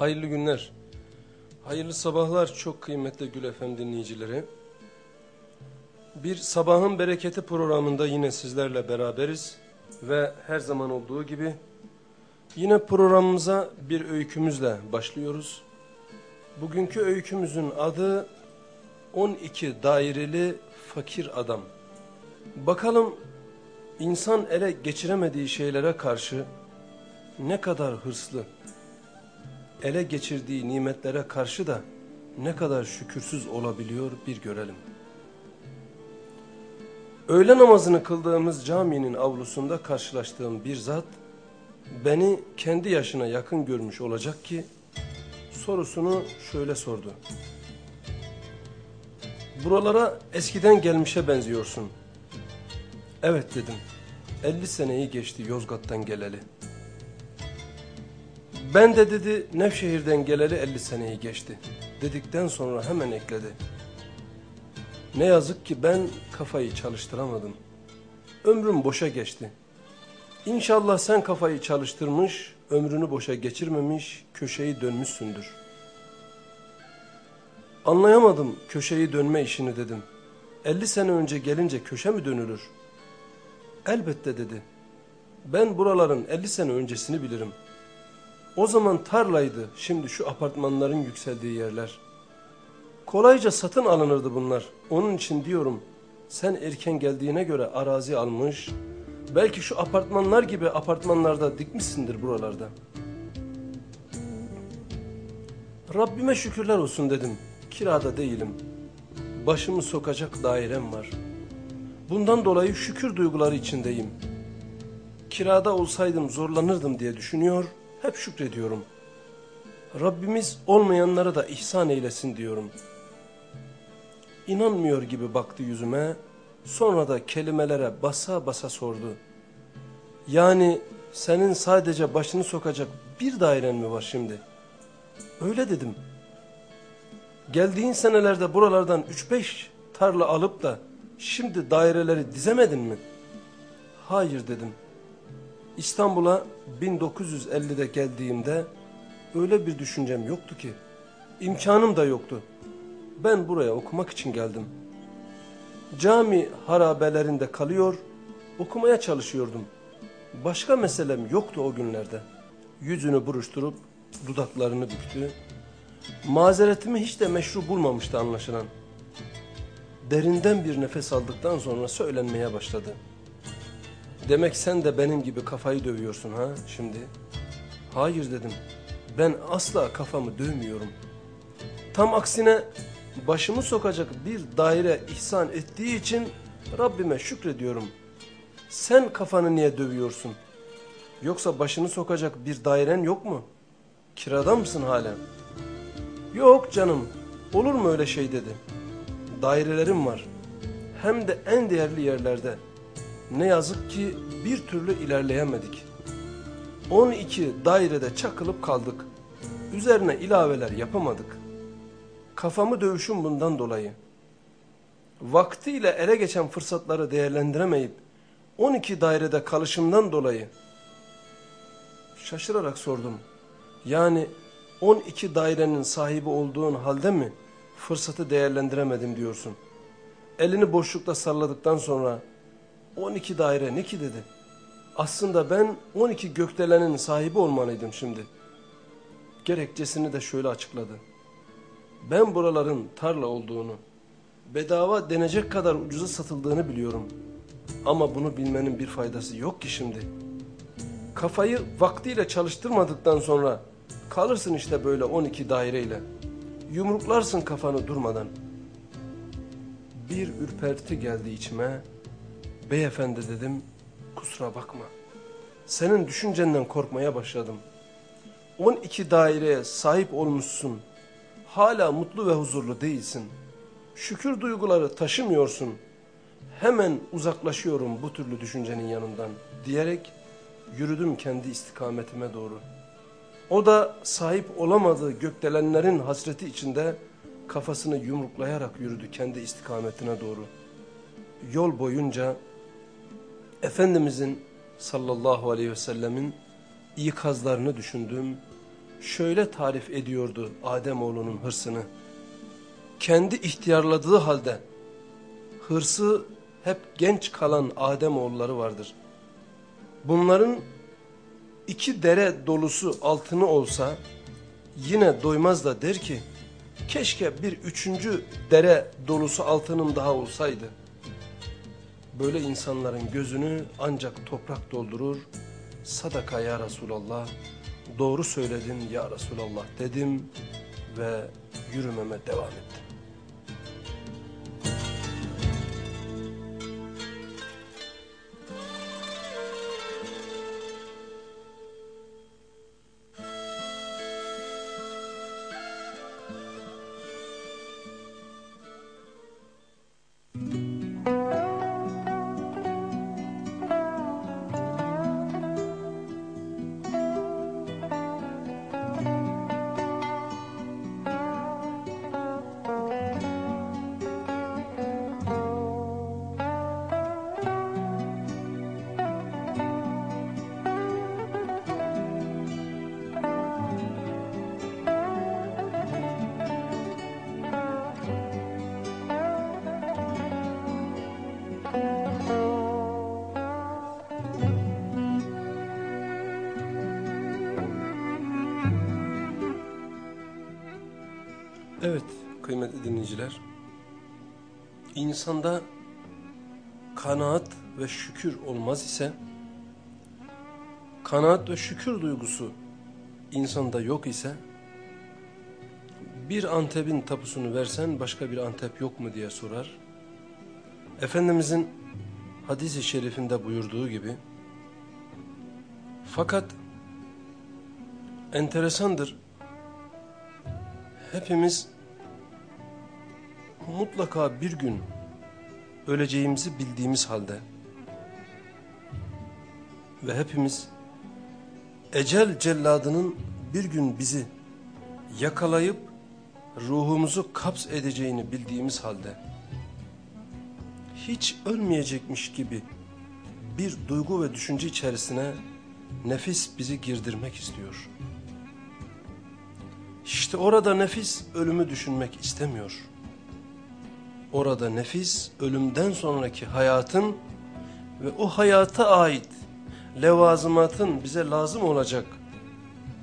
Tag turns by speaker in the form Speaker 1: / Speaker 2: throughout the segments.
Speaker 1: Hayırlı günler. Hayırlı sabahlar çok kıymetli Gül FM dinleyicileri. Bir sabahın bereketi programında yine sizlerle beraberiz. Ve her zaman olduğu gibi yine programımıza bir öykümüzle başlıyoruz. Bugünkü öykümüzün adı 12 daireli fakir adam. Bakalım insan ele geçiremediği şeylere karşı ne kadar hırslı, ele geçirdiği nimetlere karşı da ne kadar şükürsüz olabiliyor bir görelim. Öğle namazını kıldığımız caminin avlusunda karşılaştığım bir zat beni kendi yaşına yakın görmüş olacak ki sorusunu şöyle sordu. Buralara eskiden gelmişe benziyorsun. Evet dedim. 50 seneyi geçti Yozgat'tan geleli. Ben de dedi Nevşehir'den geleli 50 seneyi geçti. Dedikten sonra hemen ekledi. Ne yazık ki ben kafayı çalıştıramadım. Ömrüm boşa geçti. İnşallah sen kafayı çalıştırmış, ömrünü boşa geçirmemiş, köşeyi dönmüşsündür. Anlayamadım köşeyi dönme işini dedim. 50 sene önce gelince köşe mi dönülür? Elbette dedi. Ben buraların 50 sene öncesini bilirim. O zaman tarlaydı şimdi şu apartmanların yükseldiği yerler. Kolayca satın alınırdı bunlar. Onun için diyorum sen erken geldiğine göre arazi almış, belki şu apartmanlar gibi apartmanlarda dikmişsindir buralarda. Rabbime şükürler olsun dedim. Kirada değilim. Başımı sokacak dairem var. Bundan dolayı şükür duyguları içindeyim. Kirada olsaydım zorlanırdım diye düşünüyor, hep şükrediyorum. Rabbimiz olmayanlara da ihsan eylesin diyorum. İnanmıyor gibi baktı yüzüme, sonra da kelimelere basa basa sordu. Yani senin sadece başını sokacak bir dairen mi var şimdi? Öyle dedim. Geldiğin senelerde buralardan 3-5 tarla alıp da şimdi daireleri dizemedin mi? Hayır dedim. İstanbul'a 1950'de geldiğimde öyle bir düşüncem yoktu ki. İmkanım da yoktu. Ben buraya okumak için geldim. Cami harabelerinde kalıyor, okumaya çalışıyordum. Başka meselem yoktu o günlerde. Yüzünü buruşturup dudaklarını büktü. Mazeretimi hiç de meşru bulmamıştı anlaşılan. Derinden bir nefes aldıktan sonra söylenmeye başladı. Demek sen de benim gibi kafayı dövüyorsun ha şimdi? Hayır dedim. Ben asla kafamı dövmüyorum. Tam aksine başımı sokacak bir daire ihsan ettiği için Rabbime şükrediyorum. Sen kafanı niye dövüyorsun? Yoksa başını sokacak bir dairen yok mu? Kirada mısın hala? Yok canım olur mu öyle şey dedi. Dairelerim var. Hem de en değerli yerlerde. Ne yazık ki bir türlü ilerleyemedik. 12 dairede çakılıp kaldık. Üzerine ilaveler yapamadık. Kafamı dövüşüm bundan dolayı. Vaktiyle ele geçen fırsatları değerlendiremeyip 12 dairede kalışımdan dolayı şaşırarak sordum. Yani 12 dairenin sahibi olduğun halde mi fırsatı değerlendiremedim diyorsun? Elini boşlukta salladıktan sonra 12 daire ne ki dedi. Aslında ben 12 gökdelenin sahibi olmalıydım şimdi. Gerekçesini de şöyle açıkladı. Ben buraların tarla olduğunu, bedava denecek kadar ucuza satıldığını biliyorum. Ama bunu bilmenin bir faydası yok ki şimdi. Kafayı vaktiyle çalıştırmadıktan sonra kalırsın işte böyle 12 daireyle. Yumruklarsın kafanı durmadan. Bir ürperti geldi içime. Beyefendi dedim, kusura bakma. Senin düşüncenden korkmaya başladım. 12 daireye sahip olmuşsun. Hala mutlu ve huzurlu değilsin. Şükür duyguları taşımıyorsun. Hemen uzaklaşıyorum bu türlü düşüncenin yanından diyerek yürüdüm kendi istikametime doğru. O da sahip olamadığı gökdelenlerin hasreti içinde kafasını yumruklayarak yürüdü kendi istikametine doğru. Yol boyunca Efendimizin sallallahu aleyhi ve sellemin ikazlarını düşündüm. şöyle tarif ediyordu Ademoğlunun hırsını. Kendi ihtiyarladığı halde hırsı hep genç kalan Ademoğulları vardır. Bunların iki dere dolusu altını olsa yine doymaz da der ki keşke bir üçüncü dere dolusu altının daha olsaydı. Böyle insanların gözünü ancak toprak doldurur. Sadaka ya Resulallah, doğru söyledin ya Resulallah dedim ve yürümeme devam ettim. Şükür olmaz ise kanaat ve şükür duygusu insanda yok ise bir Antep'in tapusunu versen başka bir Antep yok mu diye sorar. Efendimizin hadisi şerifinde buyurduğu gibi fakat enteresandır hepimiz mutlaka bir gün öleceğimizi bildiğimiz halde ve hepimiz ecel celladının bir gün bizi yakalayıp ruhumuzu kaps edeceğini bildiğimiz halde hiç ölmeyecekmiş gibi bir duygu ve düşünce içerisine nefis bizi girdirmek istiyor. İşte orada nefis ölümü düşünmek istemiyor. Orada nefis ölümden sonraki hayatın ve o hayata ait levazımatın bize lazım olacak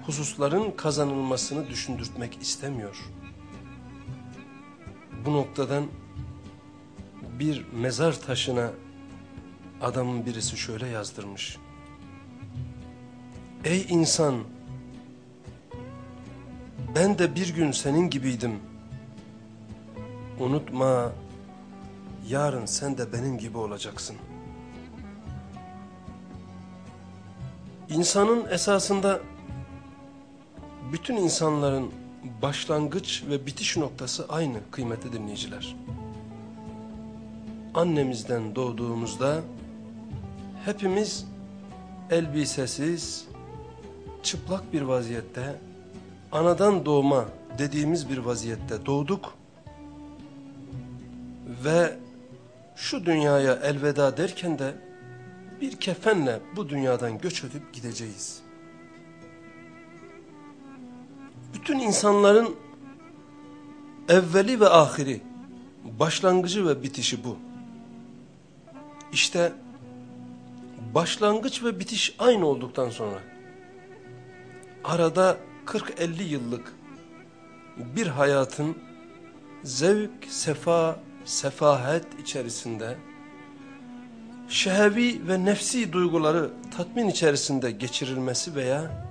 Speaker 1: hususların kazanılmasını düşündürtmek istemiyor. Bu noktadan bir mezar taşına adamın birisi şöyle yazdırmış. Ey insan! Ben de bir gün senin gibiydim. Unutma, yarın sen de benim gibi olacaksın. İnsanın esasında bütün insanların başlangıç ve bitiş noktası aynı kıymetli dinleyiciler. Annemizden doğduğumuzda hepimiz elbisesiz, çıplak bir vaziyette anadan doğma dediğimiz bir vaziyette doğduk ve şu dünyaya elveda derken de bir kefenle bu dünyadan göç edip gideceğiz. Bütün insanların evveli ve ahiri, başlangıcı ve bitişi bu. İşte başlangıç ve bitiş aynı olduktan sonra arada 40-50 yıllık bir hayatın zevk, sefa, sefahet içerisinde şehevi ve nefsi duyguları tatmin içerisinde geçirilmesi veya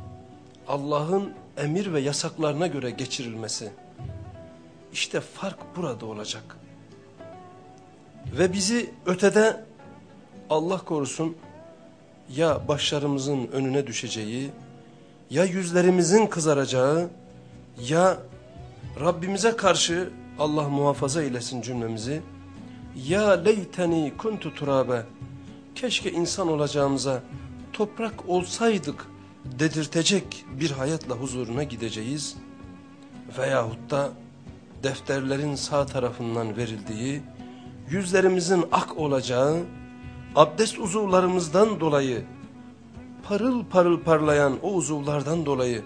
Speaker 1: Allah'ın emir ve yasaklarına göre geçirilmesi. İşte fark burada olacak. Ve bizi ötede Allah korusun ya başlarımızın önüne düşeceği ya yüzlerimizin kızaracağı ya Rabbimize karşı Allah muhafaza eylesin cümlemizi ya leyteni kuntu turabe. Keşke insan olacağımıza toprak olsaydık dedirtecek bir hayatla huzuruna gideceğiz. Veyahut da defterlerin sağ tarafından verildiği yüzlerimizin ak olacağı abdest uzuvlarımızdan dolayı parıl parıl parlayan o uzuvlardan dolayı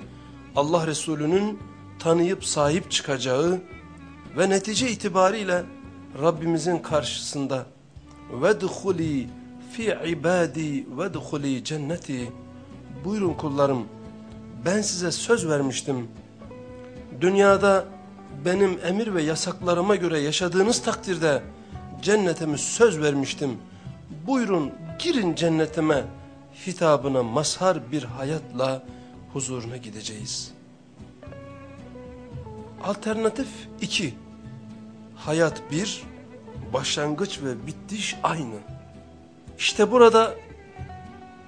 Speaker 1: Allah Resulü'nün tanıyıp sahip çıkacağı ve netice itibariyle Rabbimizin karşısında vedhuli fi ibadi vedhuli cenneti buyurun kullarım ben size söz vermiştim. Dünyada benim emir ve yasaklarıma göre yaşadığınız takdirde cennetime söz vermiştim. Buyurun girin cennetime hitabına mazhar bir hayatla huzuruna gideceğiz. Alternatif 2 Hayat 1, başlangıç ve bitiş aynı. İşte burada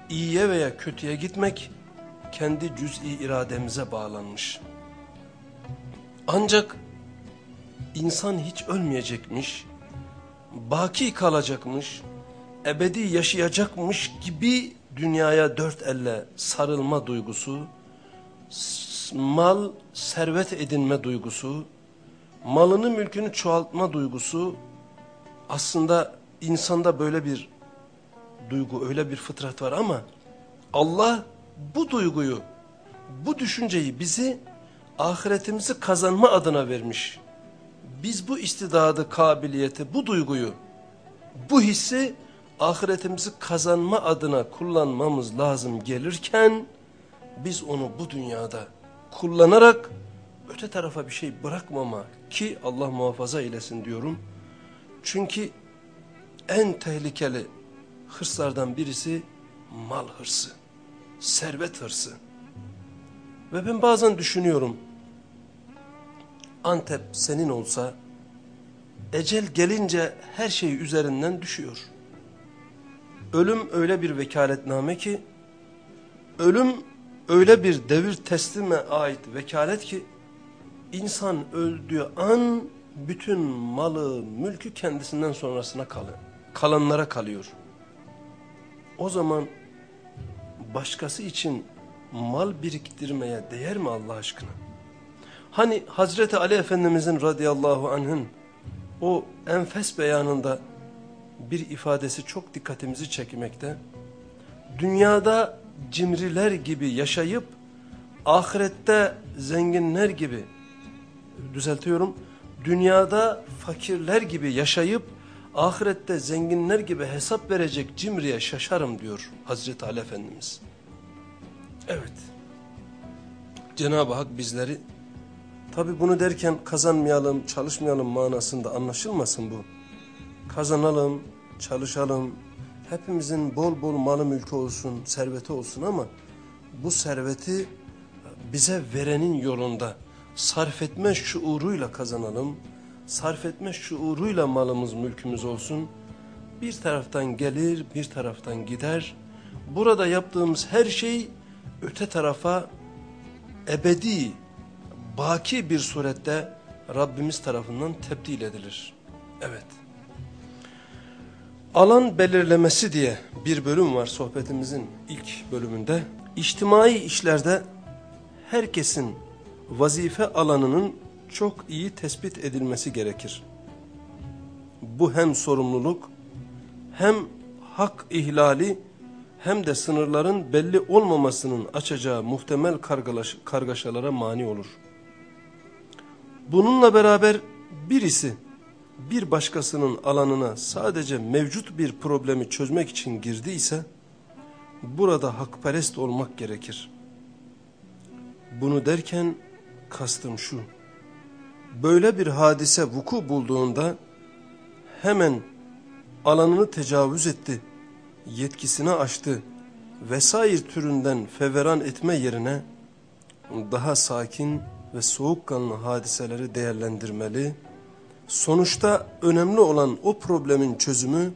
Speaker 1: iyiye veya kötüye gitmek kendi cüz'i irademize bağlanmış. Ancak insan hiç ölmeyecekmiş, baki kalacakmış, ebedi yaşayacakmış gibi dünyaya dört elle sarılma duygusu, mal, servet edinme duygusu, malını mülkünü çoğaltma duygusu aslında insanda böyle bir duygu, öyle bir fıtrat var ama Allah bu duyguyu, bu düşünceyi bizi ahiretimizi kazanma adına vermiş. Biz bu istidadı, kabiliyeti, bu duyguyu, bu hissi ahiretimizi kazanma adına kullanmamız lazım gelirken biz onu bu dünyada kullanarak öte tarafa bir şey bırakmama ki Allah muhafaza eylesin diyorum. Çünkü en tehlikeli hırslardan birisi mal hırsı, servet hırsı. Ve ben bazen düşünüyorum, Antep senin olsa, ecel gelince her şey üzerinden düşüyor. Ölüm öyle bir vekaletname ki, ölüm öyle bir devir teslime ait vekalet ki, insan öldüğü an bütün malı, mülkü kendisinden sonrasına kalır. Kalanlara kalıyor. O zaman başkası için mal biriktirmeye değer mi Allah aşkına? Hani Hazreti Ali Efendimizin radıyallahu anh'ın o enfes beyanında bir ifadesi çok dikkatimizi çekmekte. Dünyada cimriler gibi yaşayıp ahirette zenginler gibi düzeltiyorum. Dünyada fakirler gibi yaşayıp ahirette zenginler gibi hesap verecek cimriye şaşarım diyor Hazreti Ali Efendimiz. Evet. Cenab-ı Hak bizleri tabi bunu derken kazanmayalım, çalışmayalım manasında anlaşılmasın bu. Kazanalım, çalışalım, hepimizin bol bol malı mülkü olsun, serveti olsun ama bu serveti bize verenin yolunda sarf etme şuuruyla kazanalım. Sarf etme şuuruyla malımız mülkümüz olsun. Bir taraftan gelir bir taraftan gider. Burada yaptığımız her şey öte tarafa ebedi, baki bir surette Rabbimiz tarafından tebdil edilir. Evet. Alan belirlemesi diye bir bölüm var sohbetimizin ilk bölümünde. İçtimai işlerde herkesin vazife alanının çok iyi tespit edilmesi gerekir. Bu hem sorumluluk hem hak ihlali hem de sınırların belli olmamasının açacağı muhtemel kargalaş, kargaşalara mani olur. Bununla beraber birisi bir başkasının alanına sadece mevcut bir problemi çözmek için girdiyse burada hakperest olmak gerekir. Bunu derken kastım şu. Böyle bir hadise vuku bulduğunda hemen alanını tecavüz etti, yetkisini aştı vesaire türünden feveran etme yerine daha sakin ve soğukkanlı hadiseleri değerlendirmeli, sonuçta önemli olan o problemin çözümü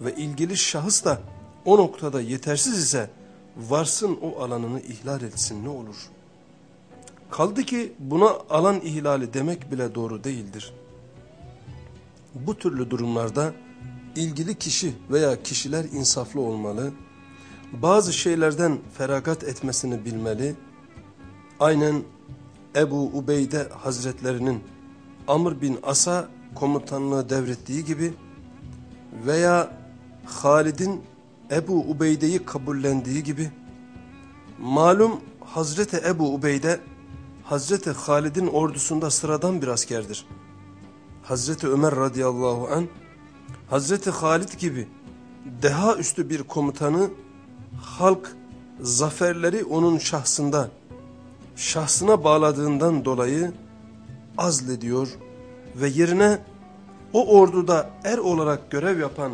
Speaker 1: ve ilgili şahıs da o noktada yetersiz ise varsın o alanını ihlal etsin ne olur.'' Kaldı ki buna alan ihlali demek bile doğru değildir. Bu türlü durumlarda ilgili kişi veya kişiler insaflı olmalı, bazı şeylerden feragat etmesini bilmeli, aynen Ebu Ubeyde Hazretlerinin Amr bin As'a komutanlığı devrettiği gibi veya Halid'in Ebu Ubeyde'yi kabullendiği gibi malum Hazreti Ebu Ubeyde Hazreti Halid'in ordusunda sıradan bir askerdir. Hazreti Ömer radıyallahu an Hazreti Halid gibi deha üstü bir komutanı halk zaferleri onun şahsında şahsına bağladığından dolayı azlediyor ve yerine o orduda er olarak görev yapan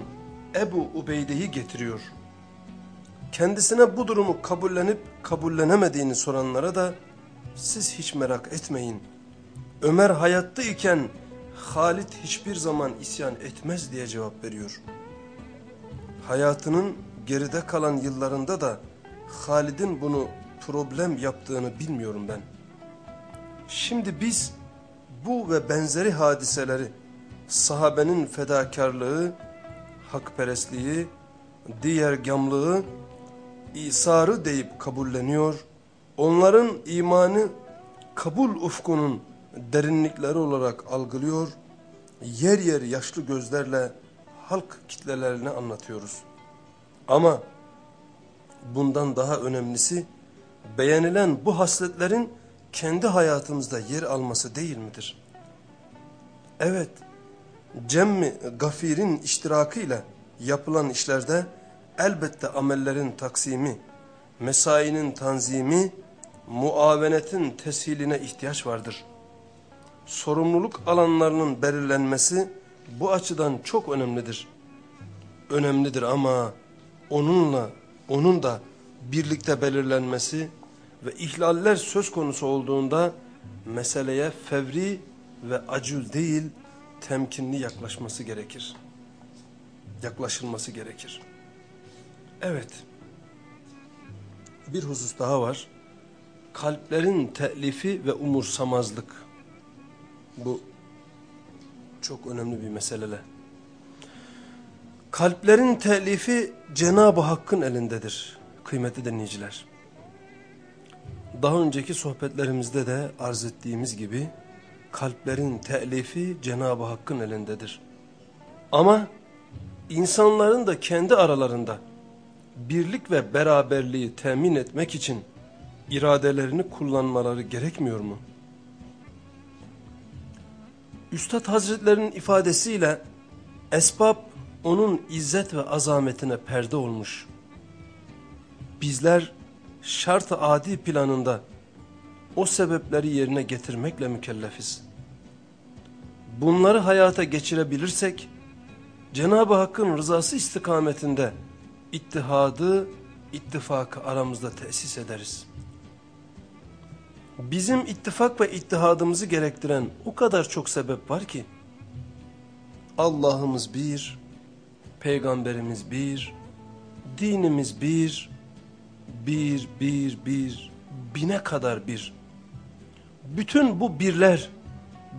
Speaker 1: Ebu Ubeyde'yi getiriyor. Kendisine bu durumu kabullenip kabullenemediğini soranlara da siz hiç merak etmeyin. Ömer hayatta iken Halit hiçbir zaman isyan etmez diye cevap veriyor. Hayatının geride kalan yıllarında da Halid'in bunu problem yaptığını bilmiyorum ben. Şimdi biz bu ve benzeri hadiseleri sahabenin fedakarlığı, hakperestliği, diğer gamlığı, İsa'rı deyip kabulleniyor. Onların imanı kabul ufkunun derinlikleri olarak algılıyor. Yer yer yaşlı gözlerle halk kitlelerine anlatıyoruz. Ama bundan daha önemlisi beğenilen bu hasletlerin kendi hayatımızda yer alması değil midir? Evet, Cemmi Gafir'in iştirakıyla yapılan işlerde elbette amellerin taksimi, mesainin tanzimi, muavenetin teshiline ihtiyaç vardır. Sorumluluk alanlarının belirlenmesi bu açıdan çok önemlidir. Önemlidir ama onunla, onun da birlikte belirlenmesi ve ihlaller söz konusu olduğunda meseleye fevri ve acül değil temkinli yaklaşması gerekir. Yaklaşılması gerekir. Evet. Bir husus daha var. Kalplerin telifi ve umursamazlık. Bu çok önemli bir mesele. Kalplerin telifi Cenab-ı Hakk'ın elindedir kıymetli dinleyiciler. Daha önceki sohbetlerimizde de arz ettiğimiz gibi kalplerin telifi Cenab-ı Hakk'ın elindedir. Ama insanların da kendi aralarında birlik ve beraberliği temin etmek için iradelerini kullanmaları gerekmiyor mu? Üstad Hazretlerinin ifadesiyle esbab onun izzet ve azametine perde olmuş. Bizler şart-ı adi planında o sebepleri yerine getirmekle mükellefiz. Bunları hayata geçirebilirsek Cenab-ı Hakk'ın rızası istikametinde ittihadı, ittifakı aramızda tesis ederiz. Bizim ittifak ve ittihadımızı gerektiren o kadar çok sebep var ki Allah'ımız bir, Peygamberimiz bir, dinimiz bir, bir, bir, bir, bine kadar bir. Bütün bu birler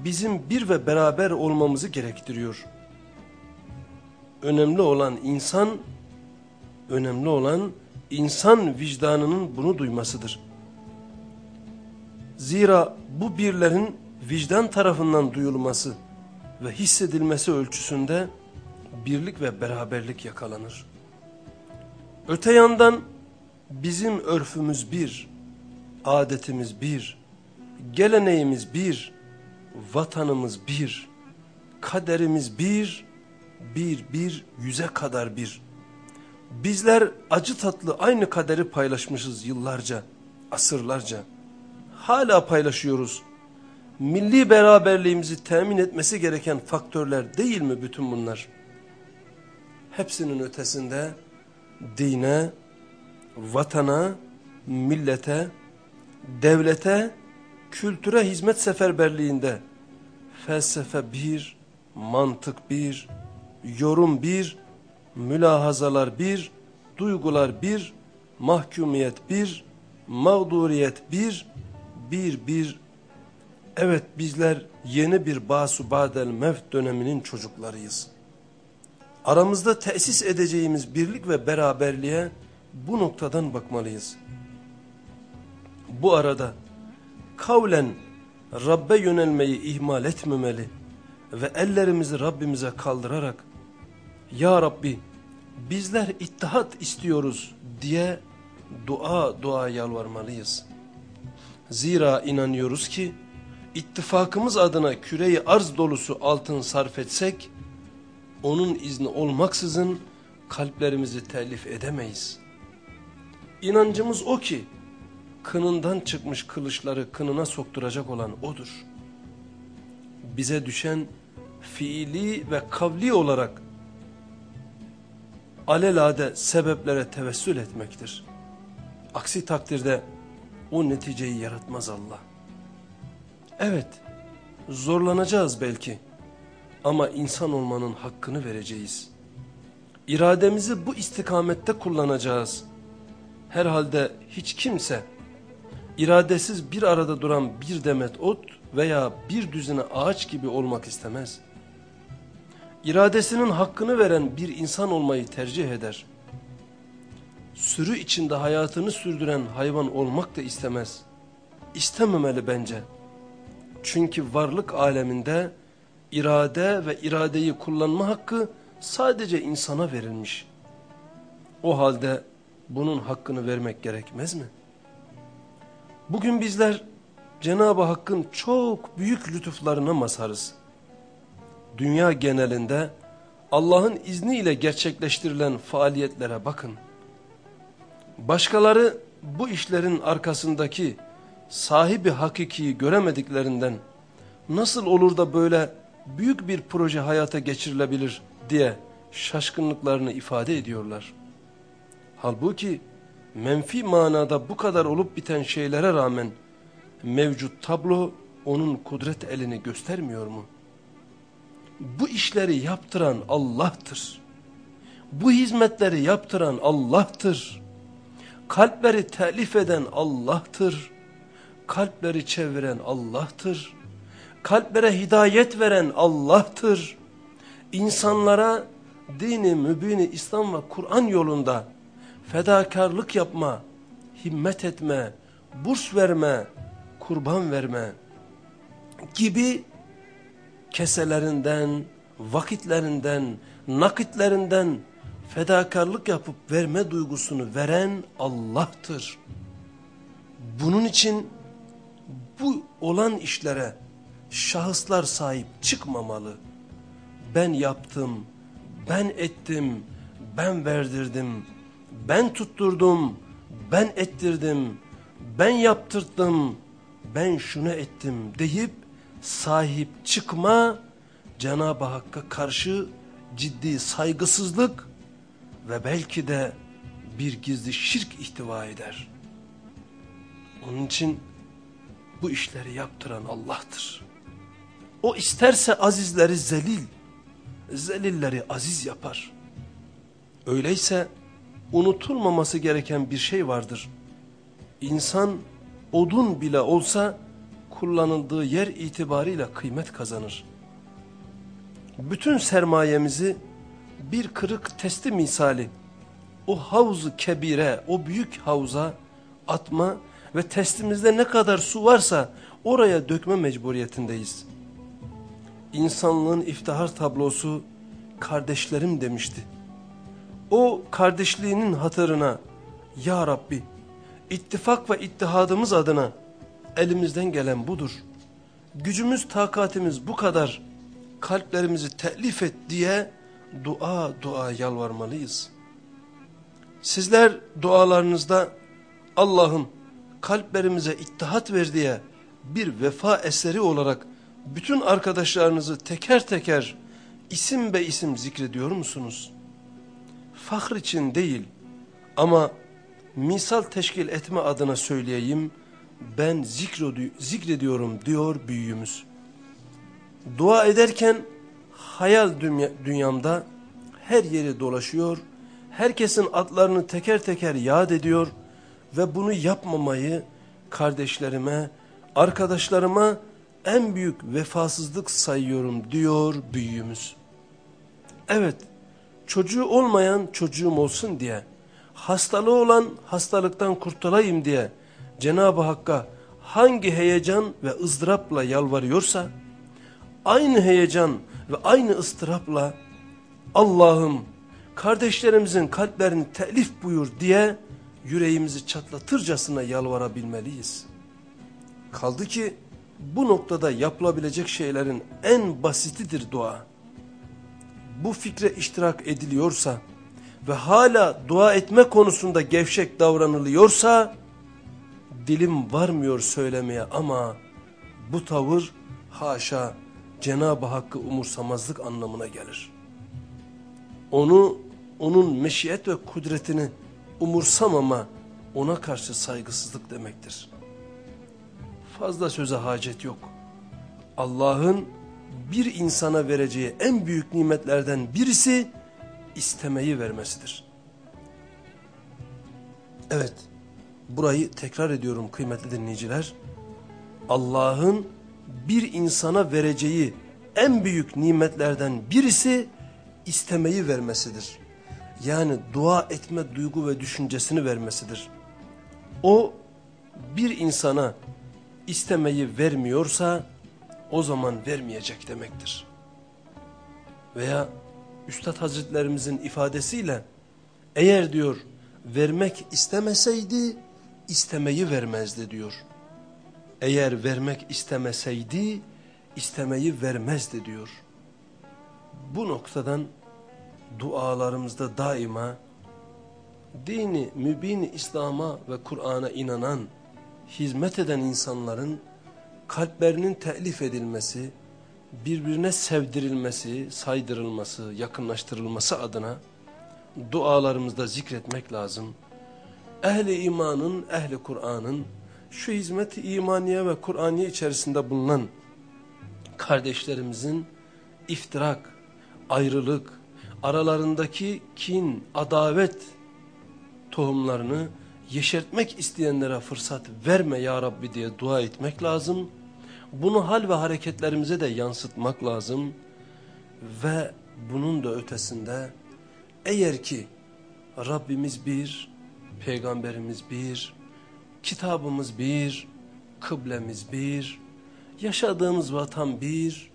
Speaker 1: bizim bir ve beraber olmamızı gerektiriyor. Önemli olan insan, önemli olan insan vicdanının bunu duymasıdır. Zira bu birlerin vicdan tarafından duyulması ve hissedilmesi ölçüsünde birlik ve beraberlik yakalanır. Öte yandan bizim örfümüz bir, adetimiz bir, geleneğimiz bir, vatanımız bir, kaderimiz bir, bir bir yüze kadar bir. Bizler acı tatlı aynı kaderi paylaşmışız yıllarca, asırlarca. Hala paylaşıyoruz. Milli beraberliğimizi temin etmesi gereken faktörler değil mi bütün bunlar? Hepsinin ötesinde dine, vatana, millete, devlete, kültüre hizmet seferberliğinde felsefe bir, mantık bir, yorum bir, mülahazalar bir, duygular bir, mahkumiyet bir, mağduriyet bir, bir bir. Evet bizler yeni bir basu badel mevt döneminin çocuklarıyız. Aramızda tesis edeceğimiz birlik ve beraberliğe bu noktadan bakmalıyız. Bu arada kavlen Rabbe yönelmeyi ihmal etmemeli ve ellerimizi Rabbimize kaldırarak Ya Rabbi bizler ittihat istiyoruz diye dua dua yalvarmalıyız. Zira inanıyoruz ki ittifakımız adına küreyi arz dolusu altın sarf etsek onun izni olmaksızın kalplerimizi telif edemeyiz. İnancımız o ki kınından çıkmış kılıçları kınına sokturacak olan odur. Bize düşen fiili ve kavli olarak alelade sebeplere tevessül etmektir. Aksi takdirde o neticeyi yaratmaz Allah. Evet, zorlanacağız belki ama insan olmanın hakkını vereceğiz. İrademizi bu istikamette kullanacağız. Herhalde hiç kimse iradesiz bir arada duran bir demet ot veya bir düzine ağaç gibi olmak istemez. İradesinin hakkını veren bir insan olmayı tercih eder. Sürü içinde hayatını sürdüren hayvan olmak da istemez. İstememeli bence. Çünkü varlık aleminde irade ve iradeyi kullanma hakkı sadece insana verilmiş. O halde bunun hakkını vermek gerekmez mi? Bugün bizler Cenab-ı Hakk'ın çok büyük lütuflarına mazharız. Dünya genelinde Allah'ın izniyle gerçekleştirilen faaliyetlere bakın. Başkaları bu işlerin arkasındaki sahibi hakikiyi göremediklerinden nasıl olur da böyle büyük bir proje hayata geçirilebilir diye şaşkınlıklarını ifade ediyorlar. Halbuki menfi manada bu kadar olup biten şeylere rağmen mevcut tablo onun kudret elini göstermiyor mu? Bu işleri yaptıran Allah'tır. Bu hizmetleri yaptıran Allah'tır. Kalpleri telif eden Allah'tır. Kalpleri çeviren Allah'tır. Kalplere hidayet veren Allah'tır. İnsanlara dini, mübini, İslam ve Kur'an yolunda fedakarlık yapma, himmet etme, burs verme, kurban verme gibi keselerinden, vakitlerinden, nakitlerinden fedakarlık yapıp verme duygusunu veren Allah'tır. Bunun için bu olan işlere şahıslar sahip çıkmamalı. Ben yaptım, ben ettim, ben verdirdim, ben tutturdum, ben ettirdim, ben yaptırttım, ben şunu ettim deyip sahip çıkma Cenab-ı Hakk'a karşı ciddi saygısızlık ve belki de bir gizli şirk ihtiva eder. Onun için bu işleri yaptıran Allah'tır. O isterse azizleri zelil, zelilleri aziz yapar. Öyleyse unutulmaması gereken bir şey vardır. İnsan odun bile olsa kullanıldığı yer itibarıyla kıymet kazanır. Bütün sermayemizi bir kırık testi misali o havzu kebire, o büyük havuza atma ve testimizde ne kadar su varsa oraya dökme mecburiyetindeyiz. İnsanlığın iftihar tablosu kardeşlerim demişti. O kardeşliğinin hatırına Ya Rabbi ittifak ve ittihadımız adına elimizden gelen budur. Gücümüz takatimiz bu kadar kalplerimizi telif et diye dua dua yalvarmalıyız. Sizler dualarınızda Allah'ım kalplerimize ittihat ver diye bir vefa eseri olarak bütün arkadaşlarınızı teker teker isim be isim zikrediyor musunuz? Fahr için değil ama misal teşkil etme adına söyleyeyim ben zikrediyorum diyor büyüğümüz. Dua ederken hayal dünya, dünyamda her yeri dolaşıyor, herkesin adlarını teker teker yad ediyor ve bunu yapmamayı kardeşlerime, arkadaşlarıma en büyük vefasızlık sayıyorum diyor büyüğümüz. Evet, çocuğu olmayan çocuğum olsun diye, hastalığı olan hastalıktan kurtulayım diye Cenab-ı Hakk'a hangi heyecan ve ızdırapla yalvarıyorsa, aynı heyecan ve aynı ıstırapla Allah'ım kardeşlerimizin kalplerini telif buyur diye yüreğimizi çatlatırcasına yalvarabilmeliyiz. Kaldı ki bu noktada yapılabilecek şeylerin en basitidir dua. Bu fikre iştirak ediliyorsa ve hala dua etme konusunda gevşek davranılıyorsa dilim varmıyor söylemeye ama bu tavır haşa Cenab-ı Hakk'ı umursamazlık anlamına gelir. Onu, onun meşiyet ve kudretini umursamama, ona karşı saygısızlık demektir. Fazla söze hacet yok. Allah'ın bir insana vereceği en büyük nimetlerden birisi istemeyi vermesidir. Evet, burayı tekrar ediyorum kıymetli dinleyiciler. Allah'ın bir insana vereceği en büyük nimetlerden birisi istemeyi vermesidir. Yani dua etme duygu ve düşüncesini vermesidir. O bir insana istemeyi vermiyorsa o zaman vermeyecek demektir. Veya Üstad Hazretlerimizin ifadesiyle eğer diyor vermek istemeseydi istemeyi vermezdi diyor. Eğer vermek istemeseydi istemeyi vermezdi diyor. Bu noktadan dualarımızda daima dini, mübini İslam'a ve Kur'an'a inanan, hizmet eden insanların kalplerinin telif edilmesi, birbirine sevdirilmesi, saydırılması, yakınlaştırılması adına dualarımızda zikretmek lazım. Ehli imanın, ehli Kur'an'ın şu hizmet-i imaniye ve Kur'aniye içerisinde bulunan kardeşlerimizin iftirak, ayrılık, aralarındaki kin, adavet tohumlarını yeşertmek isteyenlere fırsat verme ya Rabbi diye dua etmek lazım. Bunu hal ve hareketlerimize de yansıtmak lazım. Ve bunun da ötesinde eğer ki Rabbimiz bir, Peygamberimiz bir, kitabımız bir, kıblemiz bir, yaşadığımız vatan bir,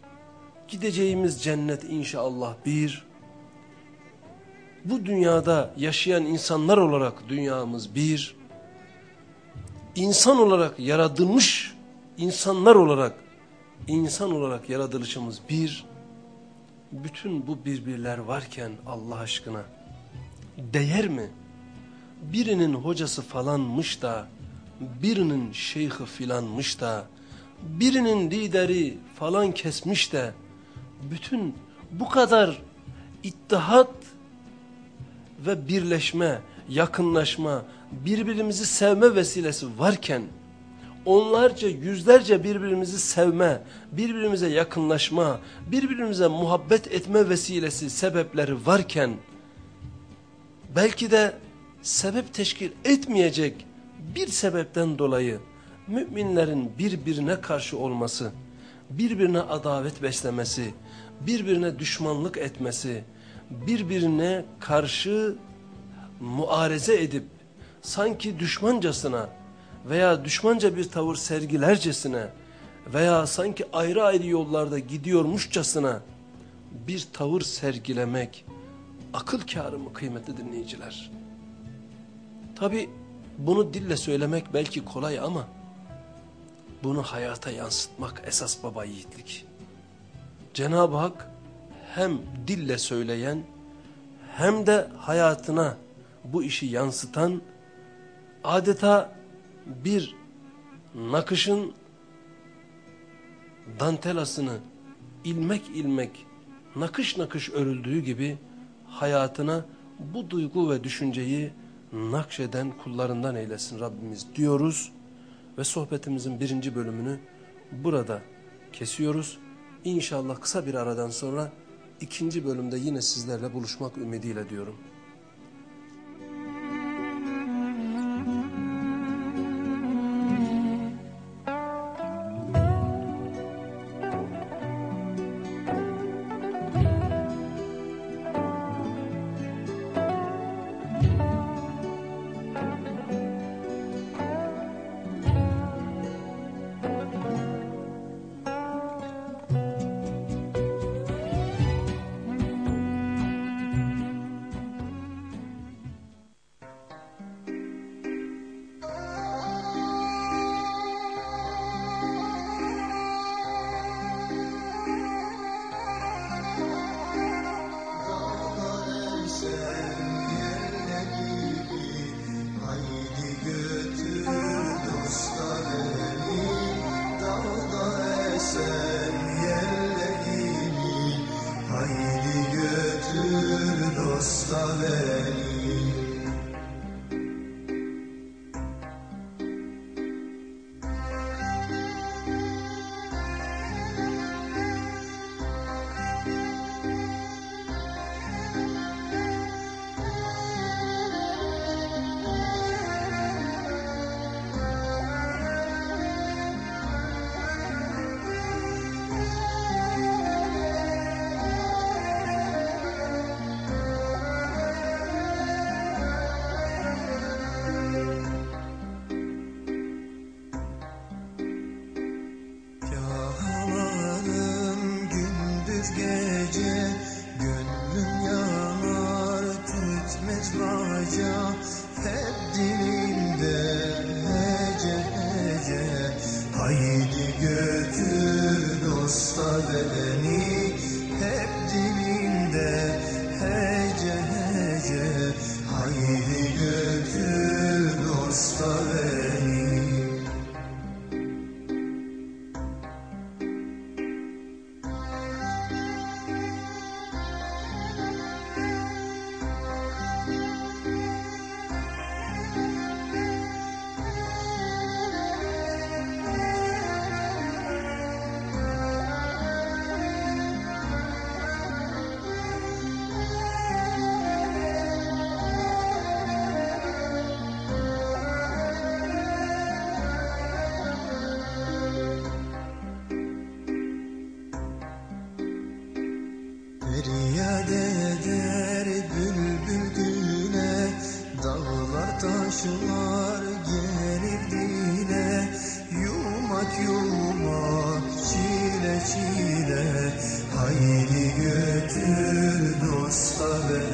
Speaker 1: gideceğimiz cennet inşallah bir, bu dünyada yaşayan insanlar olarak dünyamız bir, insan olarak yaratılmış insanlar olarak, insan olarak yaratılışımız bir, bütün bu birbirler varken Allah aşkına değer mi? Birinin hocası falanmış da, birinin şeyhi filanmış da, birinin lideri falan kesmiş de, bütün bu kadar ittihat ve birleşme, yakınlaşma, birbirimizi sevme vesilesi varken, onlarca yüzlerce birbirimizi sevme, birbirimize yakınlaşma, birbirimize muhabbet etme vesilesi, sebepleri varken, belki de sebep teşkil etmeyecek bir sebepten dolayı müminlerin birbirine karşı olması, birbirine adavet beslemesi, birbirine düşmanlık etmesi, birbirine karşı muareze edip sanki düşmancasına veya düşmanca bir tavır sergilercesine veya sanki ayrı ayrı yollarda gidiyormuşçasına bir tavır sergilemek akıl kârı mı kıymetli dinleyiciler? Tabi bunu dille söylemek belki kolay ama bunu hayata yansıtmak esas baba yiğitlik. Cenab-ı Hak hem dille söyleyen hem de hayatına bu işi yansıtan adeta bir nakışın dantelasını ilmek ilmek nakış nakış örüldüğü gibi hayatına bu duygu ve düşünceyi nakşeden kullarından eylesin Rabbimiz diyoruz ve sohbetimizin birinci bölümünü burada kesiyoruz. İnşallah kısa bir aradan sonra ikinci bölümde yine sizlerle buluşmak ümidiyle diyorum.
Speaker 2: Derya der bülbül düne Dağlar taşlar gelir dile Yumak yumak çile çile Haydi götür
Speaker 1: dost haber.